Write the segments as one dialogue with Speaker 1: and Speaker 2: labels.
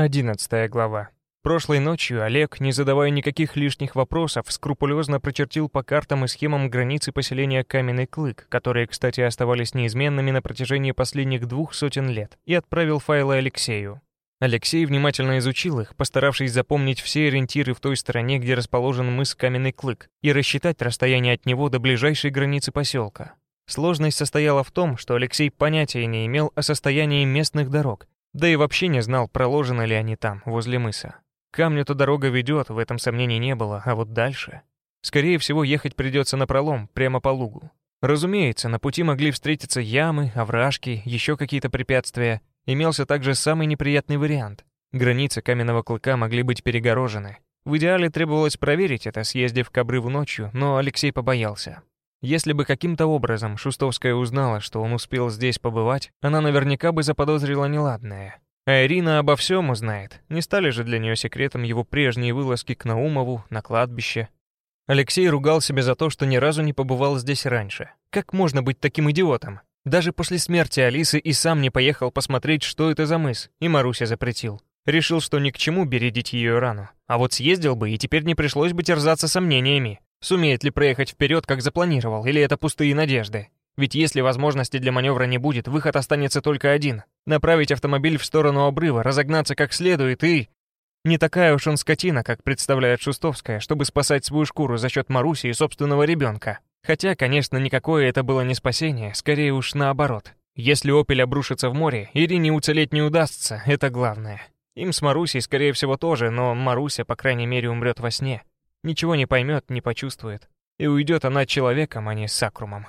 Speaker 1: Одиннадцатая глава. Прошлой ночью Олег, не задавая никаких лишних вопросов, скрупулезно прочертил по картам и схемам границы поселения Каменный Клык, которые, кстати, оставались неизменными на протяжении последних двух сотен лет, и отправил файлы Алексею. Алексей внимательно изучил их, постаравшись запомнить все ориентиры в той стороне, где расположен мыс Каменный Клык, и рассчитать расстояние от него до ближайшей границы поселка. Сложность состояла в том, что Алексей понятия не имел о состоянии местных дорог, да и вообще не знал, проложены ли они там, возле мыса. Камню-то дорога ведет, в этом сомнений не было, а вот дальше... Скорее всего, ехать придется на пролом, прямо по лугу. Разумеется, на пути могли встретиться ямы, овражки, еще какие-то препятствия. Имелся также самый неприятный вариант. Границы каменного клыка могли быть перегорожены. В идеале требовалось проверить это, съездив к обрыву ночью, но Алексей побоялся. Если бы каким-то образом Шустовская узнала, что он успел здесь побывать, она наверняка бы заподозрила неладное. А Ирина обо всем узнает. Не стали же для нее секретом его прежние вылазки к Наумову, на кладбище. Алексей ругал себя за то, что ни разу не побывал здесь раньше. Как можно быть таким идиотом? Даже после смерти Алисы и сам не поехал посмотреть, что это за мыс, и Маруся запретил. Решил, что ни к чему бередить ее рану. А вот съездил бы, и теперь не пришлось бы терзаться сомнениями. Сумеет ли проехать вперед, как запланировал, или это пустые надежды? Ведь если возможности для маневра не будет, выход останется только один. Направить автомобиль в сторону обрыва, разогнаться как следует и... Не такая уж он скотина, как представляет Шустовская, чтобы спасать свою шкуру за счет Маруси и собственного ребенка. Хотя, конечно, никакое это было не спасение, скорее уж наоборот. Если «Опель» обрушится в море, Ирине уцелеть не удастся, это главное. Им с Марусей, скорее всего, тоже, но Маруся, по крайней мере, умрет во сне. Ничего не поймет, не почувствует. И уйдет она человеком, а не сакрумом.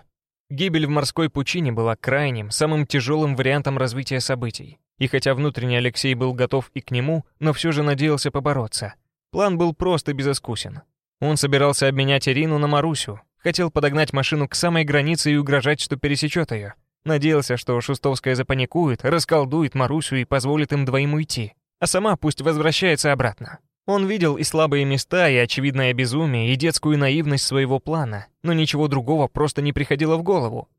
Speaker 1: Гибель в морской пучине была крайним, самым тяжелым вариантом развития событий. И хотя внутренне Алексей был готов и к нему, но все же надеялся побороться. План был прост и безыскусен. Он собирался обменять Ирину на Марусю, хотел подогнать машину к самой границе и угрожать, что пересечет ее. Надеялся, что Шустовская запаникует, расколдует Марусю и позволит им двоим уйти. А сама пусть возвращается обратно. Он видел и слабые места, и очевидное безумие, и детскую наивность своего плана, но ничего другого просто не приходило в голову.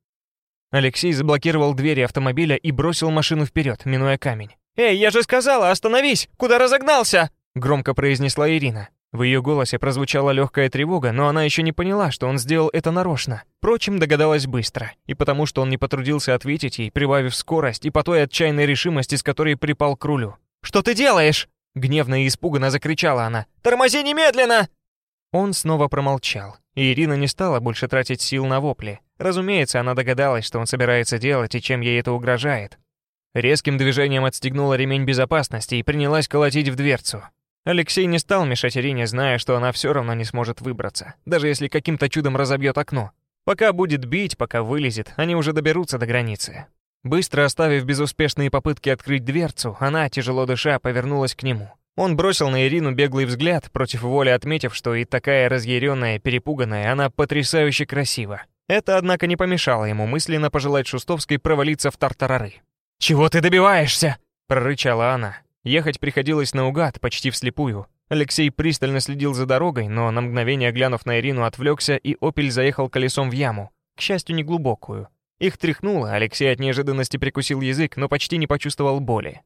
Speaker 1: Алексей заблокировал двери автомобиля и бросил машину вперед, минуя камень. «Эй, я же сказала, остановись! Куда разогнался?» Громко произнесла Ирина. В ее голосе прозвучала легкая тревога, но она еще не поняла, что он сделал это нарочно. Впрочем, догадалась быстро. И потому, что он не потрудился ответить ей, прибавив скорость, и по той отчаянной решимости, с которой припал к рулю. «Что ты делаешь?» Гневно и испуганно закричала она. «Тормози немедленно!» Он снова промолчал, и Ирина не стала больше тратить сил на вопли. Разумеется, она догадалась, что он собирается делать и чем ей это угрожает. Резким движением отстегнула ремень безопасности и принялась колотить в дверцу. Алексей не стал мешать Ирине, зная, что она все равно не сможет выбраться, даже если каким-то чудом разобьет окно. Пока будет бить, пока вылезет, они уже доберутся до границы. Быстро оставив безуспешные попытки открыть дверцу, она, тяжело дыша, повернулась к нему. Он бросил на Ирину беглый взгляд, против воли отметив, что и такая разъяренная, перепуганная, она потрясающе красива. Это, однако, не помешало ему мысленно пожелать Шустовской провалиться в тартарары. «Чего ты добиваешься?» — прорычала она. Ехать приходилось наугад, почти вслепую. Алексей пристально следил за дорогой, но на мгновение, глянув на Ирину, отвлекся, и «Опель» заехал колесом в яму, к счастью, неглубокую. Их тряхнуло, Алексей от неожиданности прикусил язык, но почти не почувствовал боли.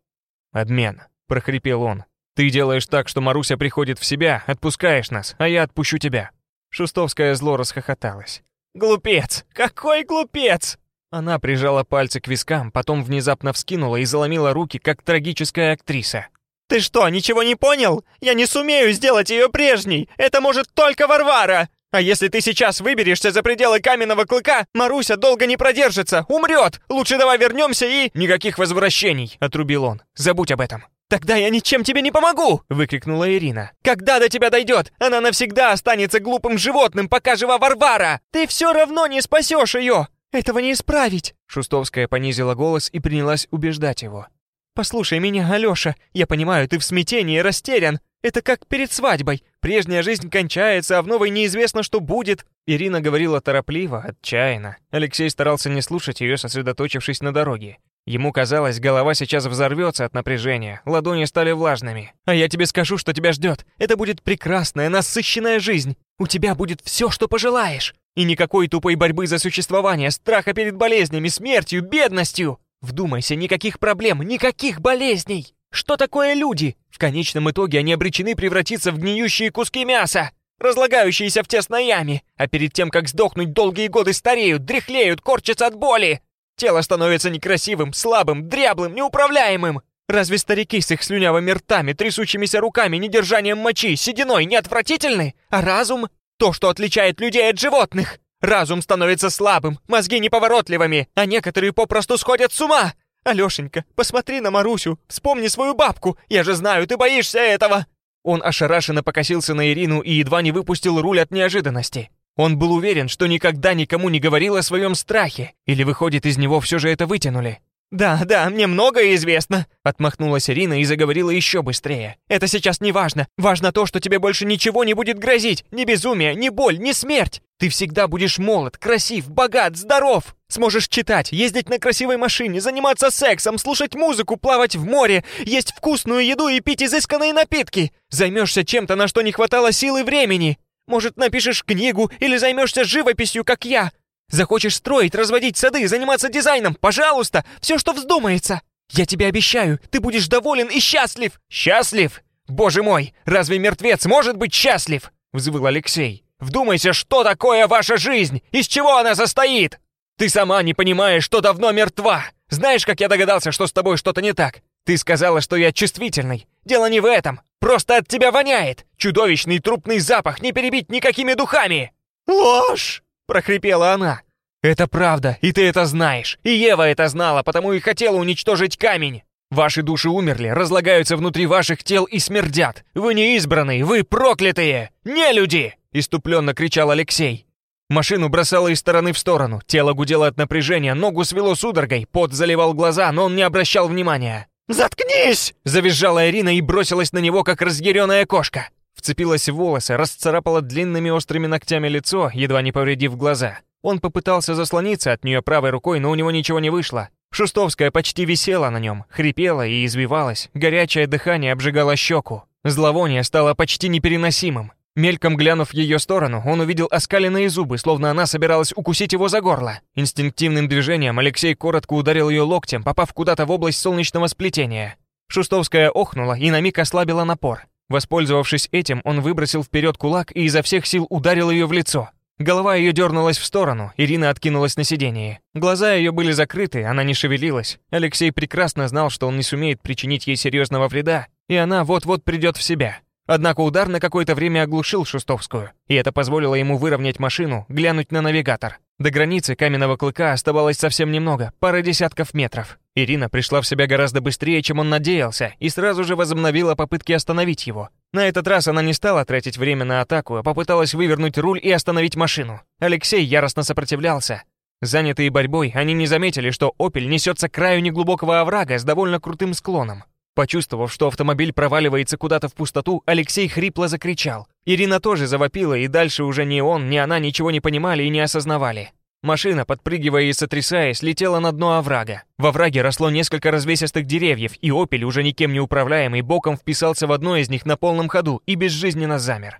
Speaker 1: «Обмен», — прохрипел он. «Ты делаешь так, что Маруся приходит в себя, отпускаешь нас, а я отпущу тебя». Шустовская зло расхохоталась. «Глупец! Какой глупец!» Она прижала пальцы к вискам, потом внезапно вскинула и заломила руки, как трагическая актриса. «Ты что, ничего не понял? Я не сумею сделать ее прежней! Это может только Варвара!» А если ты сейчас выберешься за пределы каменного клыка, Маруся долго не продержится, умрет. Лучше давай вернемся и...» «Никаких возвращений», — отрубил он. «Забудь об этом». «Тогда я ничем тебе не помогу!» — выкрикнула Ирина. «Когда до тебя дойдет? Она навсегда останется глупым животным, пока жива Варвара! Ты все равно не спасешь ее! Этого не исправить!» Шустовская понизила голос и принялась убеждать его. «Послушай меня, Алёша, я понимаю, ты в смятении, растерян. Это как перед свадьбой. Прежняя жизнь кончается, а в новой неизвестно, что будет». Ирина говорила торопливо, отчаянно. Алексей старался не слушать ее, сосредоточившись на дороге. Ему казалось, голова сейчас взорвется от напряжения, ладони стали влажными. «А я тебе скажу, что тебя ждет. Это будет прекрасная, насыщенная жизнь. У тебя будет все, что пожелаешь. И никакой тупой борьбы за существование, страха перед болезнями, смертью, бедностью. Вдумайся, никаких проблем, никаких болезней. Что такое люди? В конечном итоге они обречены превратиться в гниющие куски мяса, разлагающиеся в тесной яме, а перед тем, как сдохнуть, долгие годы стареют, дряхлеют, корчатся от боли. Тело становится некрасивым, слабым, дряблым, неуправляемым. Разве старики с их слюнявыми ртами, трясущимися руками, недержанием мочи, сединой не отвратительны? А разум — то, что отличает людей от животных. Разум становится слабым, мозги неповоротливыми, а некоторые попросту сходят с ума. Алёшенька, посмотри на Марусю, вспомни свою бабку, я же знаю, ты боишься этого!» Он ошарашенно покосился на Ирину и едва не выпустил руль от неожиданности. Он был уверен, что никогда никому не говорил о своем страхе, или, выходит, из него все же это вытянули. «Да, да, мне многое известно», — отмахнулась Ирина и заговорила еще быстрее. «Это сейчас не важно. Важно то, что тебе больше ничего не будет грозить. Ни безумие, ни боль, ни смерть. Ты всегда будешь молод, красив, богат, здоров. Сможешь читать, ездить на красивой машине, заниматься сексом, слушать музыку, плавать в море, есть вкусную еду и пить изысканные напитки. Займешься чем-то, на что не хватало сил и времени. Может, напишешь книгу или займешься живописью, как я. Захочешь строить, разводить сады, заниматься дизайном, пожалуйста, все, что вздумается. Я тебе обещаю, ты будешь доволен и счастлив. Счастлив? Боже мой, разве мертвец может быть счастлив? Взвыл Алексей. Вдумайся, что такое ваша жизнь, из чего она состоит. Ты сама не понимаешь, что давно мертва. Знаешь, как я догадался, что с тобой что-то не так? Ты сказала, что я чувствительный. Дело не в этом. Просто от тебя воняет. Чудовищный трупный запах не перебить никакими духами. Ложь! Прохрипела она. «Это правда, и ты это знаешь. И Ева это знала, потому и хотела уничтожить камень. Ваши души умерли, разлагаются внутри ваших тел и смердят. Вы не избранные, вы проклятые! Не люди!» — иступленно кричал Алексей. Машину бросало из стороны в сторону, тело гудело от напряжения, ногу свело судорогой, пот заливал глаза, но он не обращал внимания. «Заткнись!» — завизжала Ирина и бросилась на него, как разъяренная кошка. Вцепилась в волосы, расцарапала длинными острыми ногтями лицо, едва не повредив глаза. Он попытался заслониться от нее правой рукой, но у него ничего не вышло. Шустовская почти висела на нем, хрипела и извивалась, горячее дыхание обжигало щеку. Зловоние стало почти непереносимым. Мельком глянув в ее сторону, он увидел оскаленные зубы, словно она собиралась укусить его за горло. Инстинктивным движением Алексей коротко ударил ее локтем, попав куда-то в область солнечного сплетения. Шустовская охнула и на миг ослабила напор. Воспользовавшись этим, он выбросил вперед кулак и изо всех сил ударил ее в лицо. Голова ее дернулась в сторону, Ирина откинулась на сиденье. Глаза ее были закрыты, она не шевелилась. Алексей прекрасно знал, что он не сумеет причинить ей серьезного вреда, и она вот-вот придет в себя. Однако удар на какое-то время оглушил Шустовскую, и это позволило ему выровнять машину, глянуть на навигатор. До границы каменного клыка оставалось совсем немного, пара десятков метров. Ирина пришла в себя гораздо быстрее, чем он надеялся, и сразу же возобновила попытки остановить его. На этот раз она не стала тратить время на атаку, а попыталась вывернуть руль и остановить машину. Алексей яростно сопротивлялся. Занятые борьбой, они не заметили, что «Опель» несется к краю неглубокого оврага с довольно крутым склоном. Почувствовав, что автомобиль проваливается куда-то в пустоту, Алексей хрипло закричал. Ирина тоже завопила, и дальше уже ни он, ни она ничего не понимали и не осознавали. Машина, подпрыгивая и сотрясаясь, летела на дно оврага. Во враге росло несколько развесистых деревьев, и «Опель», уже никем не управляемый, боком вписался в одно из них на полном ходу и безжизненно замер.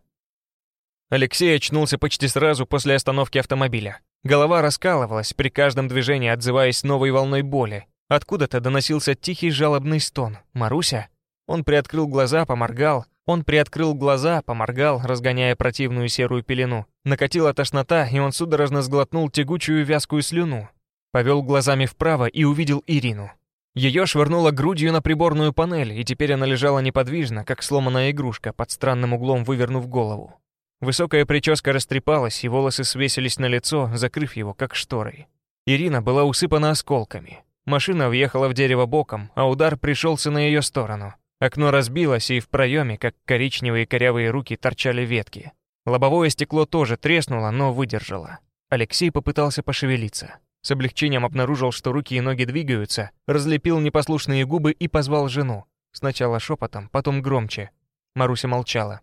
Speaker 1: Алексей очнулся почти сразу после остановки автомобиля. Голова раскалывалась при каждом движении, отзываясь новой волной боли. Откуда-то доносился тихий жалобный стон. «Маруся?» Он приоткрыл глаза, поморгал. Он приоткрыл глаза, поморгал, разгоняя противную серую пелену. Накатила тошнота, и он судорожно сглотнул тягучую вязкую слюну. Повел глазами вправо и увидел Ирину. Ее швырнуло грудью на приборную панель, и теперь она лежала неподвижно, как сломанная игрушка, под странным углом вывернув голову. Высокая прическа растрепалась, и волосы свесились на лицо, закрыв его, как шторой. Ирина была усыпана осколками. Машина въехала в дерево боком, а удар пришелся на ее сторону. Окно разбилось, и в проеме, как коричневые корявые руки, торчали ветки. Лобовое стекло тоже треснуло, но выдержало. Алексей попытался пошевелиться. С облегчением обнаружил, что руки и ноги двигаются, разлепил непослушные губы и позвал жену. Сначала шепотом, потом громче. Маруся молчала.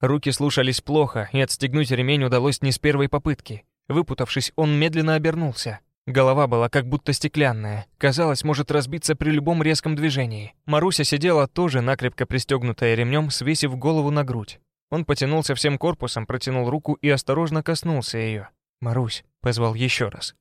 Speaker 1: Руки слушались плохо, и отстегнуть ремень удалось не с первой попытки. Выпутавшись, он медленно обернулся. Голова была как будто стеклянная, казалось, может разбиться при любом резком движении. Маруся сидела тоже накрепко пристегнутая ремнем, свесив голову на грудь. Он потянулся всем корпусом, протянул руку и осторожно коснулся ее. «Марусь», — позвал еще раз.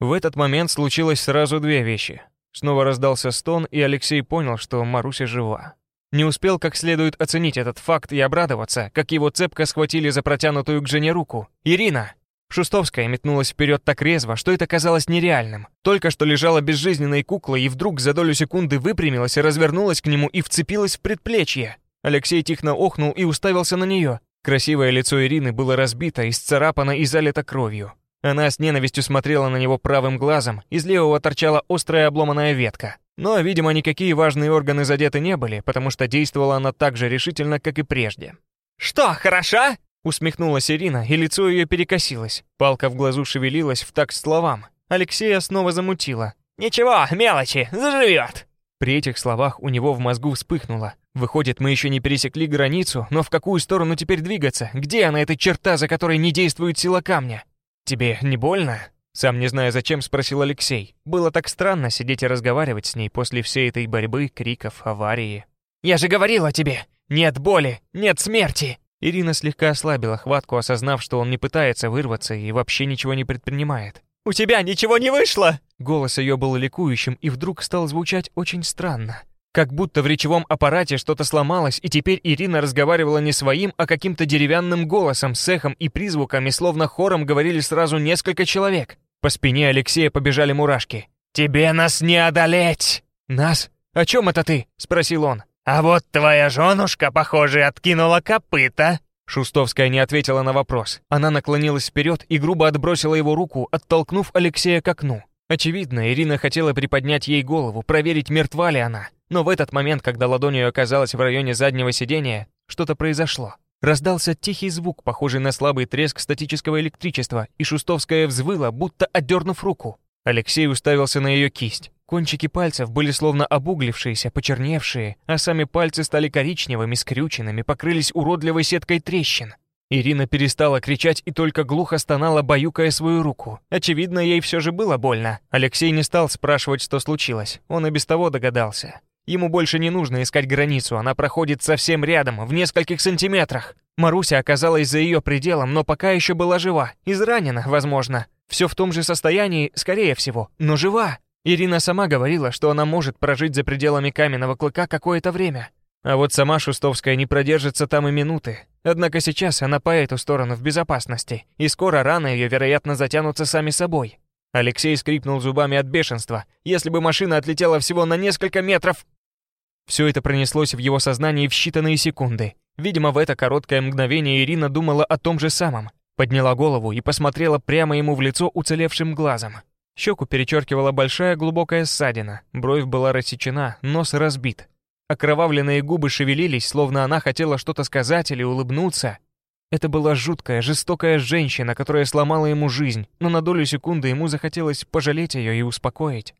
Speaker 1: В этот момент случилось сразу две вещи. Снова раздался стон, и Алексей понял, что Маруся жива. Не успел как следует оценить этот факт и обрадоваться, как его цепко схватили за протянутую к жене руку. «Ирина!» Шустовская метнулась вперед так резво, что это казалось нереальным. Только что лежала безжизненной куклой и вдруг за долю секунды выпрямилась и развернулась к нему и вцепилась в предплечье. Алексей тихо охнул и уставился на нее. Красивое лицо Ирины было разбито, исцарапано и залито кровью. Она с ненавистью смотрела на него правым глазом, из левого торчала острая обломанная ветка. Но, видимо, никакие важные органы задеты не были, потому что действовала она так же решительно, как и прежде. «Что, хороша?» Усмехнулась Ирина, и лицо ее перекосилось. Палка в глазу шевелилась в такт словам. Алексея снова замутила. «Ничего, мелочи, заживет!» При этих словах у него в мозгу вспыхнуло. Выходит, мы еще не пересекли границу, но в какую сторону теперь двигаться? Где она, эта черта, за которой не действует сила камня? «Тебе не больно?» Сам не зная зачем, спросил Алексей. Было так странно сидеть и разговаривать с ней после всей этой борьбы, криков, аварии. «Я же говорила тебе! Нет боли, нет смерти!» Ирина слегка ослабила хватку, осознав, что он не пытается вырваться и вообще ничего не предпринимает. «У тебя ничего не вышло!» Голос ее был ликующим и вдруг стал звучать очень странно. Как будто в речевом аппарате что-то сломалось, и теперь Ирина разговаривала не своим, а каким-то деревянным голосом, с эхом и призвуками, словно хором говорили сразу несколько человек. По спине Алексея побежали мурашки. «Тебе нас не одолеть!» «Нас? О чем это ты?» — спросил он. «А вот твоя женушка, похоже, откинула копыта». Шустовская не ответила на вопрос. Она наклонилась вперед и грубо отбросила его руку, оттолкнув Алексея к окну. Очевидно, Ирина хотела приподнять ей голову, проверить, мертва ли она. Но в этот момент, когда ладонь ее оказалась в районе заднего сидения, что-то произошло. Раздался тихий звук, похожий на слабый треск статического электричества, и Шустовская взвыла, будто отдернув руку. Алексей уставился на ее кисть. Кончики пальцев были словно обуглившиеся, почерневшие, а сами пальцы стали коричневыми, скрюченными, покрылись уродливой сеткой трещин. Ирина перестала кричать и только глухо стонала, баюкая свою руку. Очевидно, ей все же было больно. Алексей не стал спрашивать, что случилось. Он и без того догадался. Ему больше не нужно искать границу, она проходит совсем рядом, в нескольких сантиметрах. Маруся оказалась за ее пределом, но пока еще была жива. Изранена, возможно. Все в том же состоянии, скорее всего, но жива. Ирина сама говорила, что она может прожить за пределами каменного клыка какое-то время. А вот сама Шустовская не продержится там и минуты. Однако сейчас она по эту сторону в безопасности, и скоро раны ее, вероятно, затянутся сами собой. Алексей скрипнул зубами от бешенства. Если бы машина отлетела всего на несколько метров... Все это пронеслось в его сознании в считанные секунды. Видимо, в это короткое мгновение Ирина думала о том же самом. Подняла голову и посмотрела прямо ему в лицо уцелевшим глазом. Щеку перечеркивала большая глубокая ссадина, бровь была рассечена, нос разбит. Окровавленные губы шевелились, словно она хотела что-то сказать или улыбнуться. Это была жуткая, жестокая женщина, которая сломала ему жизнь, но на долю секунды ему захотелось пожалеть ее и успокоить.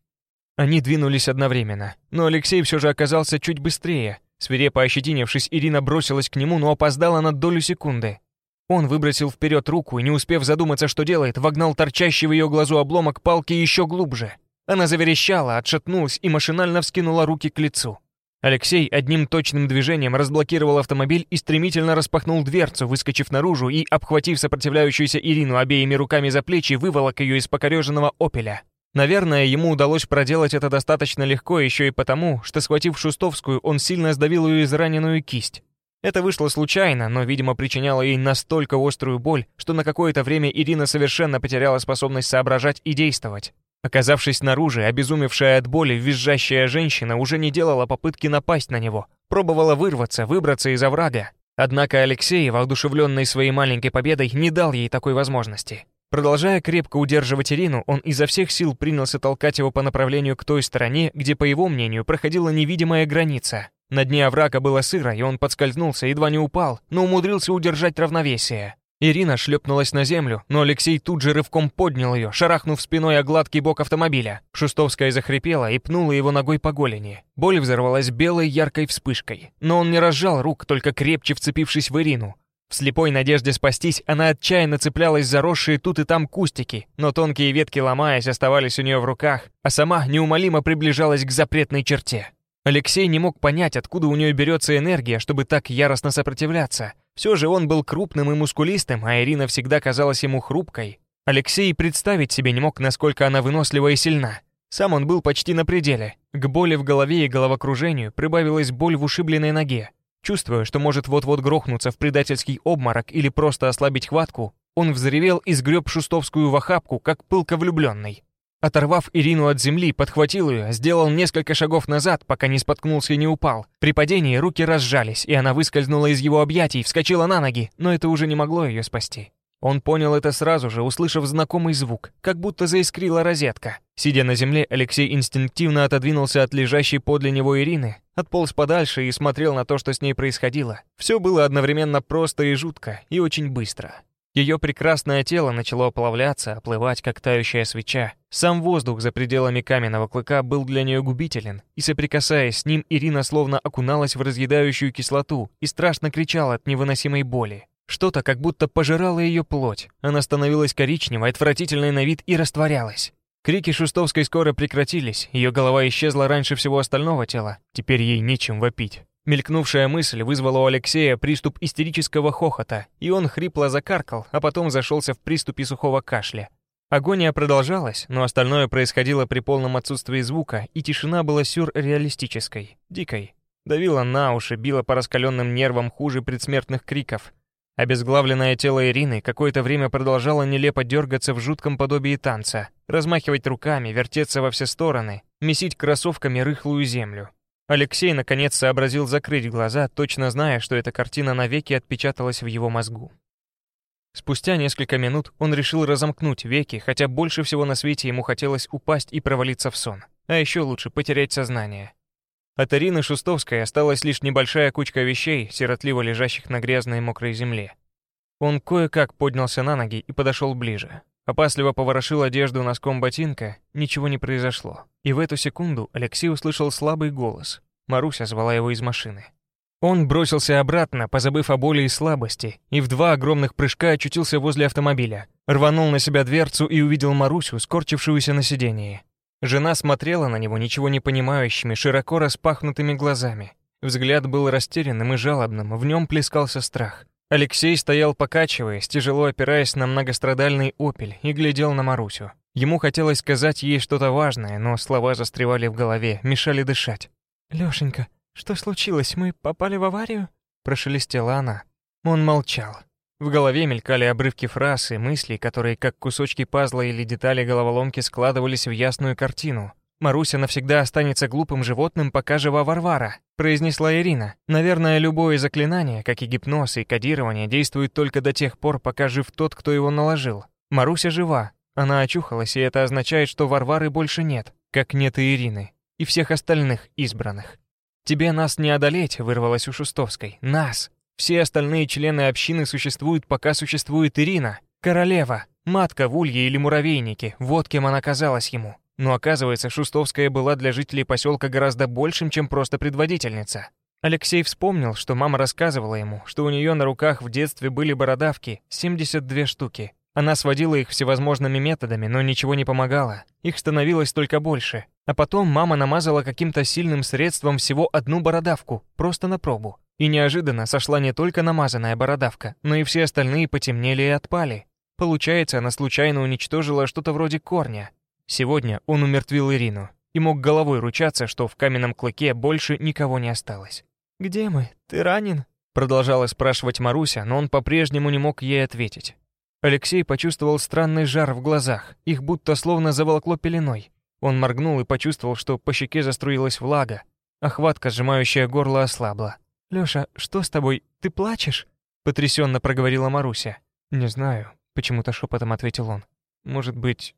Speaker 1: Они двинулись одновременно, но Алексей все же оказался чуть быстрее. Свирепо ощетинившись, Ирина бросилась к нему, но опоздала на долю секунды. Он выбросил вперед руку и, не успев задуматься, что делает, вогнал торчащий в ее глазу обломок палки еще глубже. Она заверещала, отшатнулась и машинально вскинула руки к лицу. Алексей одним точным движением разблокировал автомобиль и стремительно распахнул дверцу, выскочив наружу и, обхватив сопротивляющуюся Ирину обеими руками за плечи, выволок ее из покореженного «Опеля». Наверное, ему удалось проделать это достаточно легко еще и потому, что, схватив Шустовскую, он сильно сдавил ее израненную кисть. Это вышло случайно, но, видимо, причиняло ей настолько острую боль, что на какое-то время Ирина совершенно потеряла способность соображать и действовать. Оказавшись снаружи, обезумевшая от боли, визжащая женщина уже не делала попытки напасть на него, пробовала вырваться, выбраться из оврага. Однако Алексей, воодушевленный своей маленькой победой, не дал ей такой возможности. Продолжая крепко удерживать Ирину, он изо всех сил принялся толкать его по направлению к той стороне, где, по его мнению, проходила невидимая граница. На дне оврага было сыро, и он подскользнулся, едва не упал, но умудрился удержать равновесие. Ирина шлепнулась на землю, но Алексей тут же рывком поднял ее, шарахнув спиной о гладкий бок автомобиля. Шустовская захрипела и пнула его ногой по голени. Боль взорвалась белой яркой вспышкой. Но он не разжал рук, только крепче вцепившись в Ирину. В слепой надежде спастись, она отчаянно цеплялась за росшие тут и там кустики, но тонкие ветки, ломаясь, оставались у нее в руках, а сама неумолимо приближалась к запретной черте. Алексей не мог понять, откуда у нее берется энергия, чтобы так яростно сопротивляться. Все же он был крупным и мускулистым, а Ирина всегда казалась ему хрупкой. Алексей представить себе не мог, насколько она вынослива и сильна. Сам он был почти на пределе. К боли в голове и головокружению прибавилась боль в ушибленной ноге. Чувствуя, что может вот-вот грохнуться в предательский обморок или просто ослабить хватку, он взревел и сгреб Шустовскую в охапку, как пылко влюбленный. Оторвав Ирину от земли, подхватил ее, сделал несколько шагов назад, пока не споткнулся и не упал. При падении руки разжались, и она выскользнула из его объятий, вскочила на ноги, но это уже не могло ее спасти. Он понял это сразу же, услышав знакомый звук, как будто заискрила розетка. Сидя на земле, Алексей инстинктивно отодвинулся от лежащей подле него Ирины, отполз подальше и смотрел на то, что с ней происходило. Все было одновременно просто и жутко, и очень быстро. Ее прекрасное тело начало оплавляться, оплывать, как тающая свеча. Сам воздух за пределами каменного клыка был для нее губителен, и соприкасаясь с ним, Ирина словно окуналась в разъедающую кислоту и страшно кричала от невыносимой боли. Что-то как будто пожирало ее плоть. Она становилась коричневой, отвратительной на вид и растворялась. Крики Шустовской скоро прекратились, ее голова исчезла раньше всего остального тела, теперь ей нечем вопить. Мелькнувшая мысль вызвала у Алексея приступ истерического хохота, и он хрипло закаркал, а потом зашелся в приступе сухого кашля. Агония продолжалась, но остальное происходило при полном отсутствии звука, и тишина была сюрреалистической, дикой. Давила на уши, била по раскаленным нервам хуже предсмертных криков, Обезглавленное тело Ирины какое-то время продолжало нелепо дергаться в жутком подобии танца, размахивать руками, вертеться во все стороны, месить кроссовками рыхлую землю. Алексей наконец сообразил закрыть глаза, точно зная, что эта картина навеки отпечаталась в его мозгу. Спустя несколько минут он решил разомкнуть веки, хотя больше всего на свете ему хотелось упасть и провалиться в сон, а еще лучше потерять сознание. От Ирины Шустовской осталась лишь небольшая кучка вещей, сиротливо лежащих на грязной мокрой земле. Он кое-как поднялся на ноги и подошел ближе. Опасливо поворошил одежду носком ботинка, ничего не произошло. И в эту секунду Алексей услышал слабый голос. Маруся звала его из машины. Он бросился обратно, позабыв о боли и слабости, и в два огромных прыжка очутился возле автомобиля. Рванул на себя дверцу и увидел Марусю, скорчившуюся на сидении. Жена смотрела на него ничего не понимающими, широко распахнутыми глазами. Взгляд был растерянным и жалобным, в нем плескался страх. Алексей стоял покачиваясь, тяжело опираясь на многострадальный опель, и глядел на Марусю. Ему хотелось сказать ей что-то важное, но слова застревали в голове, мешали дышать. «Лёшенька, что случилось? Мы попали в аварию?» Прошелестела она. Он молчал. В голове мелькали обрывки фраз и мыслей, которые, как кусочки пазла или детали головоломки, складывались в ясную картину. «Маруся навсегда останется глупым животным, пока жива Варвара», — произнесла Ирина. «Наверное, любое заклинание, как и гипноз и кодирование, действует только до тех пор, пока жив тот, кто его наложил. Маруся жива. Она очухалась, и это означает, что Варвары больше нет, как нет и Ирины, и всех остальных избранных. «Тебе нас не одолеть», — вырвалось у Шустовской. «Нас! Все остальные члены общины существуют, пока существует Ирина, королева, матка в улье или муравейнике, вот кем она казалась ему. Но оказывается, Шустовская была для жителей поселка гораздо большим, чем просто предводительница. Алексей вспомнил, что мама рассказывала ему, что у нее на руках в детстве были бородавки, 72 штуки. Она сводила их всевозможными методами, но ничего не помогало. Их становилось только больше. А потом мама намазала каким-то сильным средством всего одну бородавку, просто на пробу. И неожиданно сошла не только намазанная бородавка, но и все остальные потемнели и отпали. Получается, она случайно уничтожила что-то вроде корня. Сегодня он умертвил Ирину и мог головой ручаться, что в каменном клыке больше никого не осталось. «Где мы? Ты ранен?» Продолжала спрашивать Маруся, но он по-прежнему не мог ей ответить. Алексей почувствовал странный жар в глазах, их будто словно заволокло пеленой. Он моргнул и почувствовал, что по щеке заструилась влага, а хватка, сжимающая горло, ослабла. «Лёша, что с тобой? Ты плачешь?» — потрясенно проговорила Маруся. «Не знаю», — почему-то шепотом ответил он. «Может быть...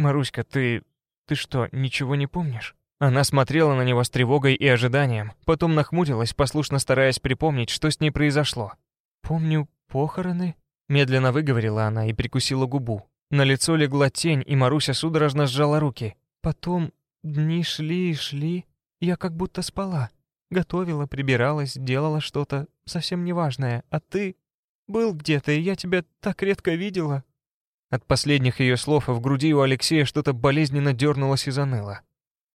Speaker 1: Маруська, ты... Ты что, ничего не помнишь?» Она смотрела на него с тревогой и ожиданием, потом нахмурилась, послушно стараясь припомнить, что с ней произошло. «Помню похороны?» — медленно выговорила она и прикусила губу. На лицо легла тень, и Маруся судорожно сжала руки. «Потом дни шли и шли, я как будто спала. Готовила, прибиралась, делала что-то совсем неважное, а ты был где-то, и я тебя так редко видела». От последних ее слов в груди у Алексея что-то болезненно дернулось и заныло.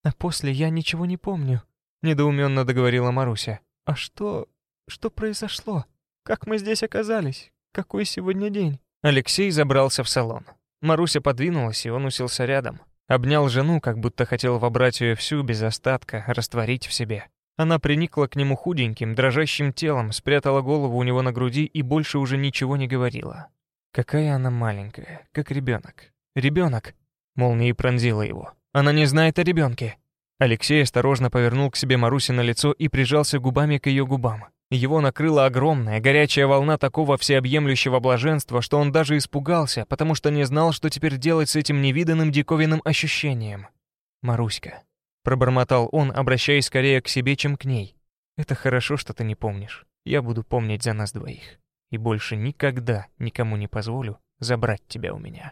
Speaker 1: «А после я ничего не помню», — недоуменно договорила Маруся. «А что... что произошло? Как мы здесь оказались? Какой сегодня день?» Алексей забрался в салон. Маруся подвинулась, и он уселся рядом. Обнял жену, как будто хотел вобрать ее всю без остатка, растворить в себе. Она приникла к нему худеньким, дрожащим телом, спрятала голову у него на груди и больше уже ничего не говорила. Какая она маленькая, как ребенок. Ребенок! Молнией пронзила его. Она не знает о ребенке. Алексей осторожно повернул к себе Маруси на лицо и прижался губами к ее губам. Его накрыла огромная, горячая волна такого всеобъемлющего блаженства, что он даже испугался, потому что не знал, что теперь делать с этим невиданным диковинным ощущением. «Маруська», — пробормотал он, обращаясь скорее к себе, чем к ней. «Это хорошо, что ты не помнишь. Я буду помнить за нас двоих. И больше никогда никому не позволю забрать тебя у меня».